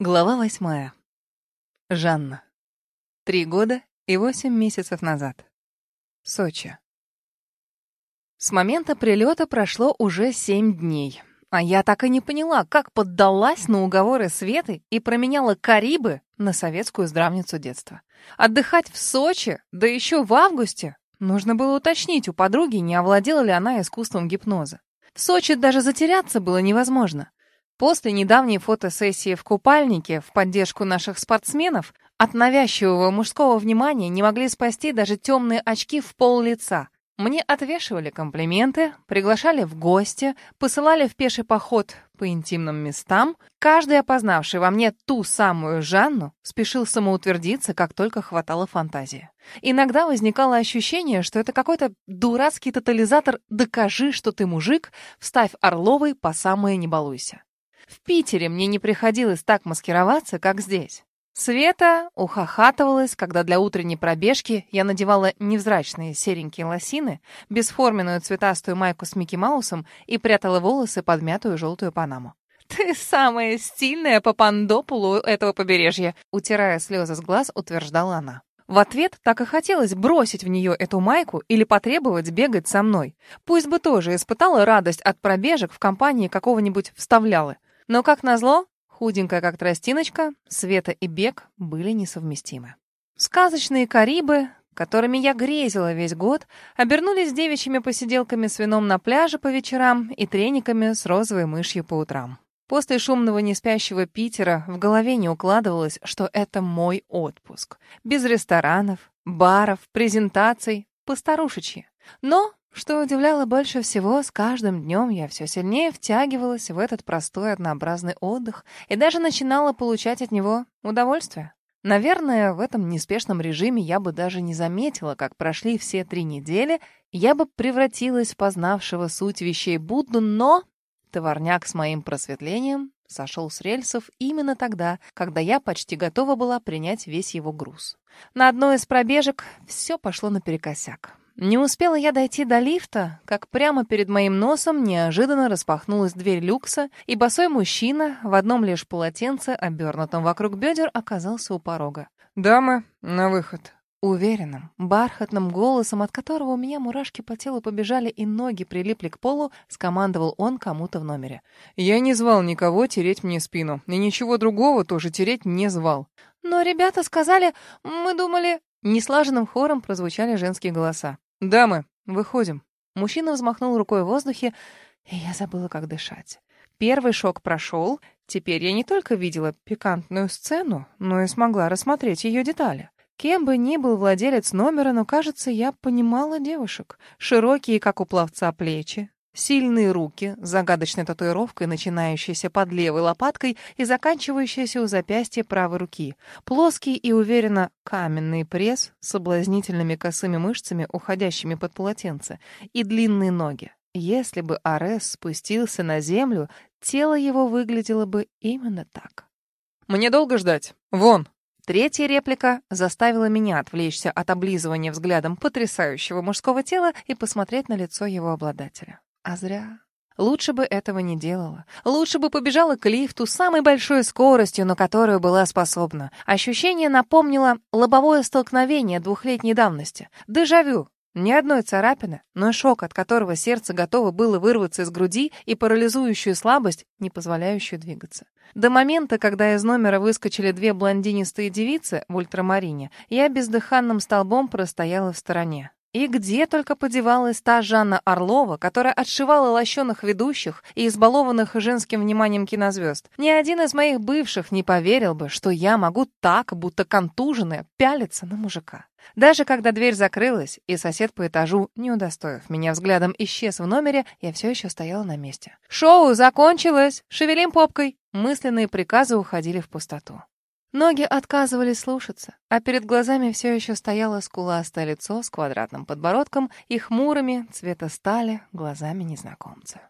Глава восьмая. Жанна. Три года и восемь месяцев назад. Сочи. С момента прилета прошло уже семь дней. А я так и не поняла, как поддалась на уговоры Светы и променяла Карибы на советскую здравницу детства. Отдыхать в Сочи, да еще в августе. Нужно было уточнить у подруги, не овладела ли она искусством гипноза. В Сочи даже затеряться было невозможно. После недавней фотосессии в купальнике в поддержку наших спортсменов от навязчивого мужского внимания не могли спасти даже темные очки в пол лица. Мне отвешивали комплименты, приглашали в гости, посылали в пеший поход по интимным местам. Каждый, опознавший во мне ту самую Жанну, спешил самоутвердиться, как только хватало фантазии. Иногда возникало ощущение, что это какой-то дурацкий тотализатор «докажи, что ты мужик, вставь Орловой по самое не балуйся». В Питере мне не приходилось так маскироваться, как здесь. Света ухахатывалась, когда для утренней пробежки я надевала невзрачные серенькие лосины, бесформенную цветастую майку с Микки Маусом и прятала волосы под мятую желтую панаму. «Ты самая стильная по пандопулу этого побережья», утирая слезы с глаз, утверждала она. В ответ так и хотелось бросить в нее эту майку или потребовать бегать со мной. Пусть бы тоже испытала радость от пробежек в компании какого-нибудь вставлялы. Но, как назло, худенькая как тростиночка, Света и Бег были несовместимы. Сказочные Карибы, которыми я грезила весь год, обернулись девичьими посиделками с вином на пляже по вечерам и трениками с розовой мышью по утрам. После шумного неспящего Питера в голове не укладывалось, что это мой отпуск. Без ресторанов, баров, презентаций, постарушечьи. Но что удивляло больше всего, с каждым днем я все сильнее втягивалась в этот простой однообразный отдых и даже начинала получать от него удовольствие. Наверное, в этом неспешном режиме я бы даже не заметила, как прошли все три недели, я бы превратилась в познавшего суть вещей Будду, но товарняк с моим просветлением сошел с рельсов именно тогда, когда я почти готова была принять весь его груз. На одной из пробежек все пошло наперекосяк. Не успела я дойти до лифта, как прямо перед моим носом неожиданно распахнулась дверь люкса, и босой мужчина в одном лишь полотенце, обернутом вокруг бедер, оказался у порога. «Дамы, на выход!» Уверенным, бархатным голосом, от которого у меня мурашки по телу побежали и ноги прилипли к полу, скомандовал он кому-то в номере. «Я не звал никого тереть мне спину, и ничего другого тоже тереть не звал». «Но ребята сказали, мы думали...» Неслаженным хором прозвучали женские голоса. «Дамы, выходим». Мужчина взмахнул рукой в воздухе, и я забыла, как дышать. Первый шок прошел. Теперь я не только видела пикантную сцену, но и смогла рассмотреть ее детали. Кем бы ни был владелец номера, но, кажется, я понимала девушек. Широкие, как у пловца, плечи, Сильные руки с загадочной татуировкой, начинающейся под левой лопаткой и заканчивающейся у запястья правой руки. Плоский и уверенно каменный пресс с соблазнительными косыми мышцами, уходящими под полотенце, и длинные ноги. Если бы Арес спустился на землю, тело его выглядело бы именно так. «Мне долго ждать? Вон!» Третья реплика заставила меня отвлечься от облизывания взглядом потрясающего мужского тела и посмотреть на лицо его обладателя. А зря. Лучше бы этого не делала. Лучше бы побежала к лифту с самой большой скоростью, на которую была способна. Ощущение напомнило лобовое столкновение двухлетней давности. Дежавю. Ни одной царапины, но шок, от которого сердце готово было вырваться из груди, и парализующую слабость, не позволяющую двигаться. До момента, когда из номера выскочили две блондинистые девицы в ультрамарине, я бездыханным столбом простояла в стороне. И где только подевалась та Жанна Орлова, которая отшивала лощеных ведущих и избалованных женским вниманием кинозвезд. Ни один из моих бывших не поверил бы, что я могу так, будто контуженная, пялиться на мужика. Даже когда дверь закрылась, и сосед по этажу, не удостоив меня взглядом, исчез в номере, я все еще стояла на месте. «Шоу закончилось! Шевелим попкой!» Мысленные приказы уходили в пустоту. Ноги отказывались слушаться, а перед глазами все еще стояло скуластое лицо с квадратным подбородком и хмурыми, цвета стали, глазами незнакомца.